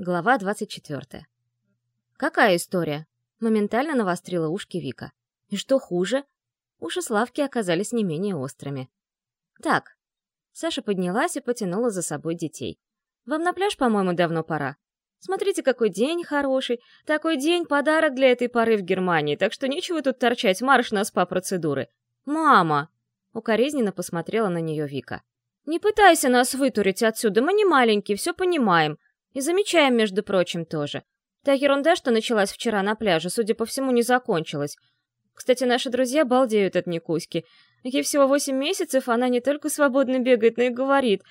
Глава 24. «Какая история?» — моментально навострила ушки Вика. «И что хуже?» Уши Славки оказались не менее острыми. «Так». Саша поднялась и потянула за собой детей. «Вам на пляж, по-моему, давно пора. Смотрите, какой день хороший. Такой день — подарок для этой поры в Германии, так что нечего тут торчать, марш на спа-процедуры. Мама!» Укоризненно посмотрела на нее Вика. «Не пытайся нас вытурить отсюда, мы не маленькие, все понимаем. И замечаем, между прочим, тоже. Та ерунда, что началась вчера на пляже, судя по всему, не закончилась. Кстати, наши друзья балдеют от Никуськи. Ей всего восемь месяцев, она не только свободно бегает, но и говорит.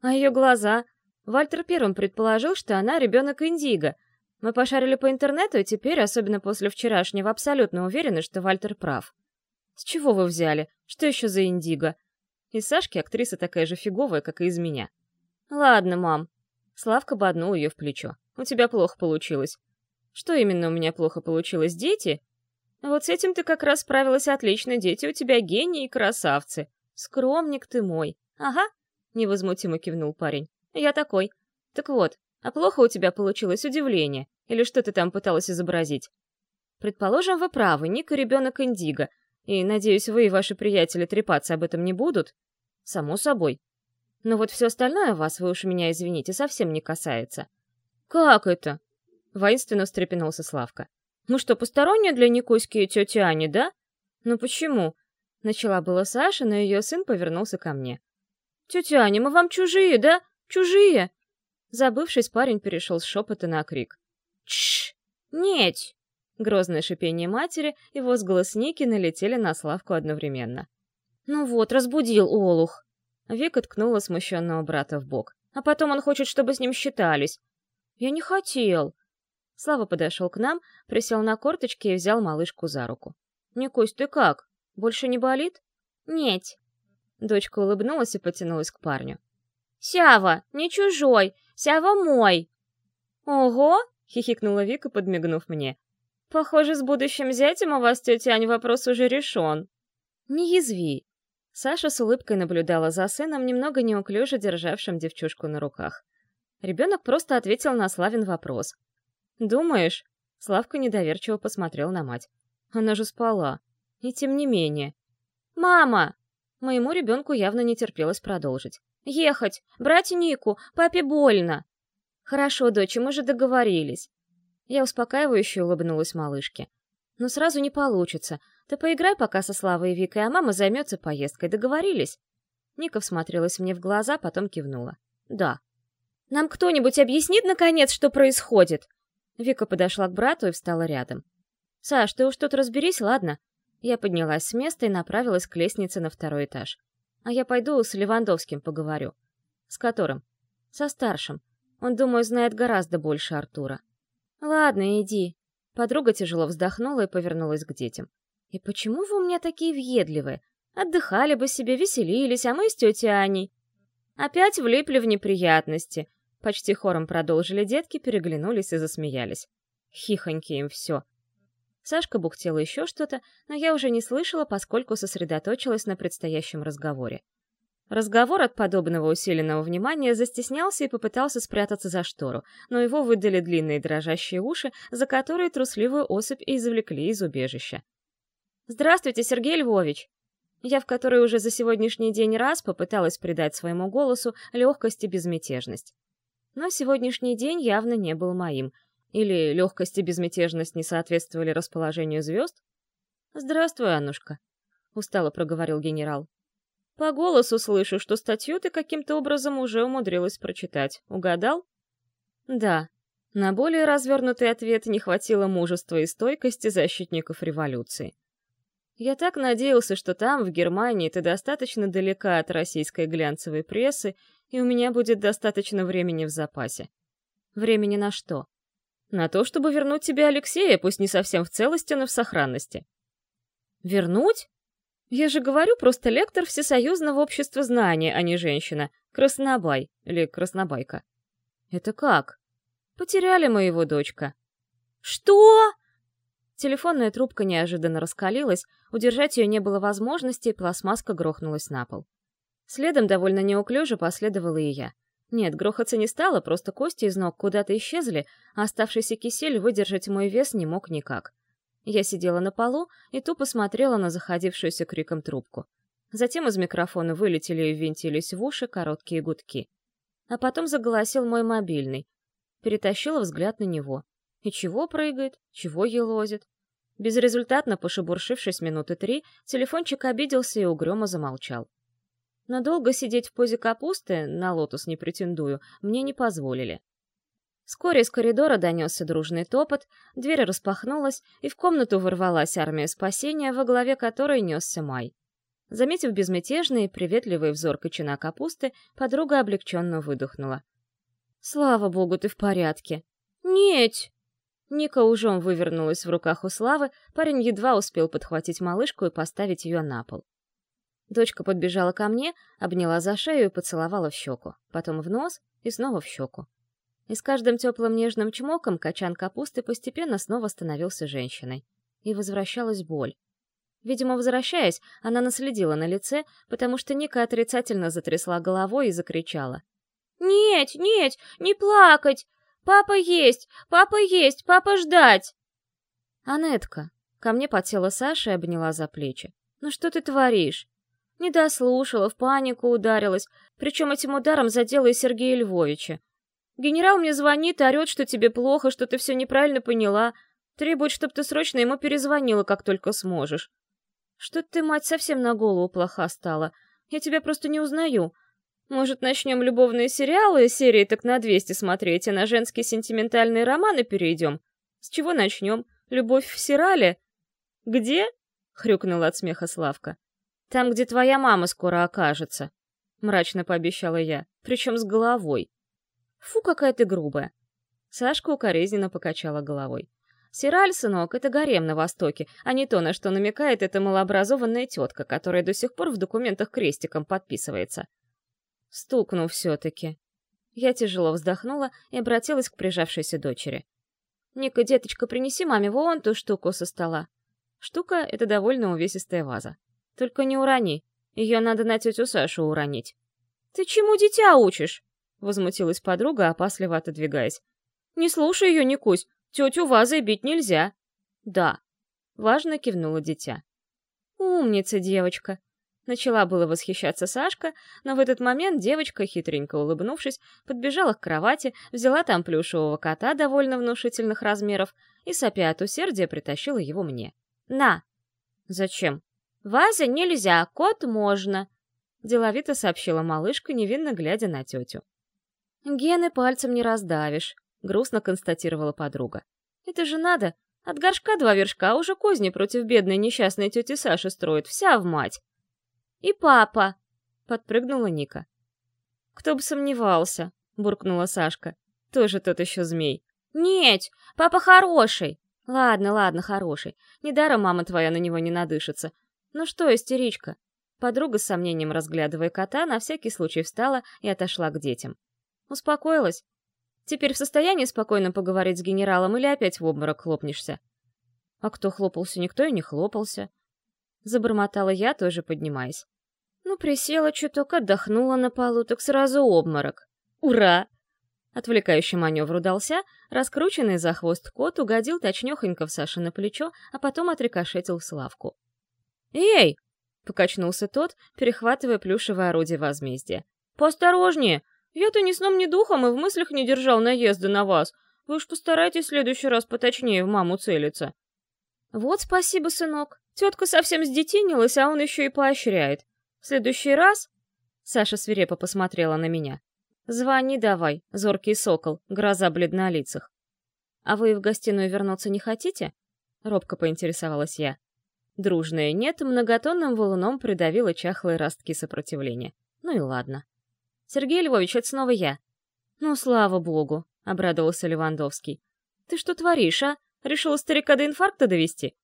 А ее глаза... Вальтер первым предположил, что она ребенок Индиго. Мы пошарили по интернету, и теперь, особенно после вчерашнего, абсолютно уверены, что Вальтер прав. С чего вы взяли? Что еще за Индиго? Из Сашки актриса такая же фиговая, как и из меня. Ладно, мам. Славка боднул ее в плечо. У тебя плохо получилось. Что именно у меня плохо получилось? Дети? Вот с этим ты как раз справилась отлично. Дети у тебя гении и красавцы. Скромник ты мой. Ага, невозмутимо кивнул парень. Я такой. Так вот, а плохо у тебя получилось удивление? Или что ты там пыталась изобразить? Предположим, вы правы, Ника ребенок Индиго, и, надеюсь, вы и ваши приятели трепаться об этом не будут? Само собой. Но вот все остальное вас, вы уж меня извините, совсем не касается. Как это? Воинственно встрепенулся Славка. Мы что, посторонние для Никуськи и тети Ани, да? Ну почему? Начала была Саша, но ее сын повернулся ко мне. «Тетя Аня, мы вам чужие, да? Чужие!» Забывшись, парень перешел с шепота на крик. «Тш! Нет!» Грозное шипение матери и возглас Ники налетели на Славку одновременно. «Ну вот, разбудил Олух!» Вика ткнула смущенного брата в бок. «А потом он хочет, чтобы с ним считались». «Я не хотел!» Слава подошел к нам, присел на корточки и взял малышку за руку. «Никусь, ты как? Больше не болит?» «Нет». Дочка улыбнулась и потянулась к парню. «Сява, не чужой! Сява мой!» «Ого!» — хихикнула Вика, подмигнув мне. Похоже, с будущим зятем у вас, тетя Ань, вопрос уже решен. Не язви. Саша с улыбкой наблюдала за сыном, немного неуклюже державшим девчушку на руках. Ребенок просто ответил на Славин вопрос. «Думаешь?» Славка недоверчиво посмотрел на мать. Она же спала. И тем не менее. «Мама!» Моему ребенку явно не терпелось продолжить. «Ехать! Брать Нику! Папе больно!» «Хорошо, дочь, мы же договорились. Я успокаивающе улыбнулась малышке. «Но сразу не получится. Ты поиграй пока со Славой и Викой, а мама займется поездкой. Договорились?» Ника всмотрелась мне в глаза, потом кивнула. «Да». «Нам кто-нибудь объяснит, наконец, что происходит?» Вика подошла к брату и встала рядом. «Саш, ты уж тут разберись, ладно?» Я поднялась с места и направилась к лестнице на второй этаж. «А я пойду с Левандовским поговорю». «С которым?» «Со старшим. Он, думаю, знает гораздо больше Артура». «Ладно, иди». Подруга тяжело вздохнула и повернулась к детям. «И почему вы у меня такие въедливые? Отдыхали бы себе, веселились, а мы с тетей Аней...» «Опять влипли в неприятности», — почти хором продолжили детки, переглянулись и засмеялись. Хихоньки им все. Сашка бухтела еще что-то, но я уже не слышала, поскольку сосредоточилась на предстоящем разговоре. Разговор от подобного усиленного внимания застеснялся и попытался спрятаться за штору, но его выдали длинные дрожащие уши, за которые трусливую особь и извлекли из убежища. «Здравствуйте, Сергей Львович!» Я в который уже за сегодняшний день раз попыталась придать своему голосу легкость и безмятежность. Но сегодняшний день явно не был моим. Или легкость и безмятежность не соответствовали расположению звезд? «Здравствуй, Аннушка», — устало проговорил генерал. По голосу слышу, что статью ты каким-то образом уже умудрилась прочитать. Угадал? Да. На более развернутый ответ не хватило мужества и стойкости защитников революции. Я так надеялся, что там, в Германии, ты достаточно далека от российской глянцевой прессы, и у меня будет достаточно времени в запасе. Времени на что? На то, чтобы вернуть тебе Алексея, пусть не совсем в целости, но в сохранности. Вернуть? Я же говорю, просто лектор Всесоюзного общества знания, а не женщина. Краснобай или краснобайка. Это как? Потеряли моего дочка. Что? Телефонная трубка неожиданно раскалилась, удержать ее не было возможности, и пластмасска грохнулась на пол. Следом довольно неуклюже последовала и я. Нет, грохаться не стало, просто кости из ног куда-то исчезли, а оставшийся кисель выдержать мой вес не мог никак. Я сидела на полу и тупо смотрела на заходившуюся криком трубку. Затем из микрофона вылетели и ввинтились в уши короткие гудки. А потом заголосил мой мобильный. Перетащила взгляд на него. И чего прыгает, чего елозит. Безрезультатно пошебуршившись минуты три, телефончик обиделся и угрюмо замолчал. Но долго сидеть в позе капусты, на лотос не претендую, мне не позволили. Вскоре из коридора донесся дружный топот, дверь распахнулась, и в комнату ворвалась армия спасения, во главе которой несся Май. Заметив безмятежный и приветливый взор кочана капусты, подруга облегченно выдохнула. «Слава богу, ты в порядке!» «Нет!» Ника ужом вывернулась в руках у Славы, парень едва успел подхватить малышку и поставить ее на пол. Дочка подбежала ко мне, обняла за шею и поцеловала в щеку, потом в нос и снова в щеку. И с каждым теплым нежным чмоком качан капусты постепенно снова становился женщиной. И возвращалась боль. Видимо, возвращаясь, она наследила на лице, потому что Ника отрицательно затрясла головой и закричала. «Нет, нет, не плакать! Папа есть! Папа есть! Папа ждать!» «Анетка!» Ко мне подсела Саша и обняла за плечи. «Ну что ты творишь?» Не дослушала, в панику ударилась, причем этим ударом задела и Сергея Львовича. Генерал мне звонит и орет, что тебе плохо, что ты все неправильно поняла, требует, чтобы ты срочно ему перезвонила, как только сможешь. Что ты, мать, совсем на голову плоха стала? Я тебя просто не узнаю. Может, начнем любовные сериалы, серии так на 200 смотреть, а на женские сентиментальные романы перейдем? С чего начнем? Любовь в сериале? Где? — хрюкнула от смеха Славка. Там, где твоя мама скоро окажется», — мрачно пообещала я, причем с головой. «Фу, какая ты грубая!» Сашка укоризненно покачала головой. «Сираль, сынок, это гарем на Востоке, а не то, на что намекает эта малообразованная тетка, которая до сих пор в документах крестиком подписывается». Стукнул все-таки. Я тяжело вздохнула и обратилась к прижавшейся дочери. «Ника, деточка, принеси маме вон ту штуку со стола». Штука — это довольно увесистая ваза. Только не урони. Ее надо на тетю Сашу уронить. «Ты чему дитя учишь?» — возмутилась подруга, опасливо отодвигаясь. «Не слушай ее, Никусь. Тетю вазой бить нельзя». «Да». Важно кивнула дитя. «Умница, девочка!» Начала было восхищаться Сашка, но в этот момент девочка, хитренько улыбнувшись, подбежала к кровати, взяла там плюшевого кота довольно внушительных размеров и, сопя от усердия, притащила его мне. «На!» «Зачем?» «Ваза нельзя, кот можно», — деловито сообщила малышка, невинно глядя на тетю. «Гены пальцем не раздавишь», — грустно констатировала подруга. «Это же надо. От горшка два вершка, а уже козни против бедной несчастной тети Саши строит, вся в мать». «И папа», — подпрыгнула Ника. «Кто бы сомневался», — буркнула Сашка. «Тоже тот еще змей». «Нет, папа хороший». «Ладно, ладно, хороший. Недаром мама твоя на него не надышится. «Ну что, истеричка?» Подруга с сомнением разглядывая кота, на всякий случай встала и отошла к детям. Успокоилась? Теперь в состоянии спокойно поговорить с генералом или опять в обморок хлопнешься? А кто хлопался, никто и не хлопался. Забормотала я, тоже поднимаясь. Ну, присела чуток, отдохнула на полу, так сразу обморок. Ура! Отвлекающий маневр удался, раскрученный за хвост кот угодил точнёхонько в Саше на плечо, а потом отрикошетил в Славку. «Эй!» — покачнулся тот, перехватывая плюшевое орудие возмездия. «Поосторожнее! Я-то ни сном, ни духом и в мыслях не держал наезда на вас. Вы уж постарайтесь в следующий раз поточнее в маму целиться». «Вот спасибо, сынок. Тетка совсем сдетинилась, а он еще и поощряет. В следующий раз...» Саша свирепо посмотрела на меня. «Звони давай, зоркий сокол, гроза бледнолицых». «А вы в гостиную вернуться не хотите?» Робко поинтересовалась я. Дружное «нет» многотонным валуном придавило чахлые ростки сопротивления. Ну и ладно. «Сергей Львович, это снова я». «Ну, слава богу», — обрадовался Левандовский. «Ты что творишь, а? Решила старика до инфаркта довести?»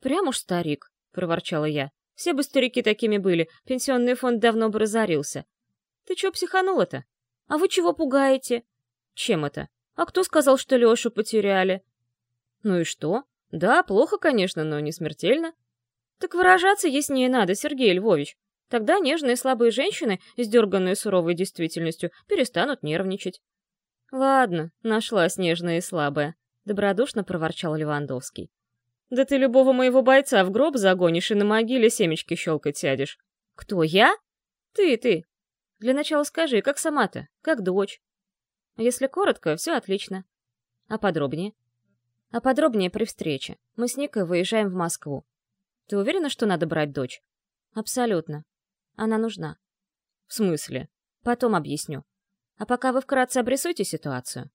«Прям уж старик», — проворчала я. «Все бы старики такими были, пенсионный фонд давно бы разорился». «Ты чё психанула-то? А вы чего пугаете?» «Чем это? А кто сказал, что Лёшу потеряли?» «Ну и что? Да, плохо, конечно, но не смертельно. Так выражаться яснее надо, Сергей Львович. Тогда нежные слабые женщины, издерганные суровой действительностью, перестанут нервничать. «Ладно, нашлась нежная и слабая», — добродушно проворчал Левандовский. «Да ты любого моего бойца в гроб загонишь и на могиле семечки щелкать сядешь». «Кто, я?» «Ты, ты. Для начала скажи, как сама-то, как дочь?» «Если коротко, все отлично. А подробнее?» «А подробнее при встрече. Мы с Никой выезжаем в Москву. Ты уверена, что надо брать дочь?» «Абсолютно. Она нужна». «В смысле?» «Потом объясню. А пока вы вкратце обрисуйте ситуацию.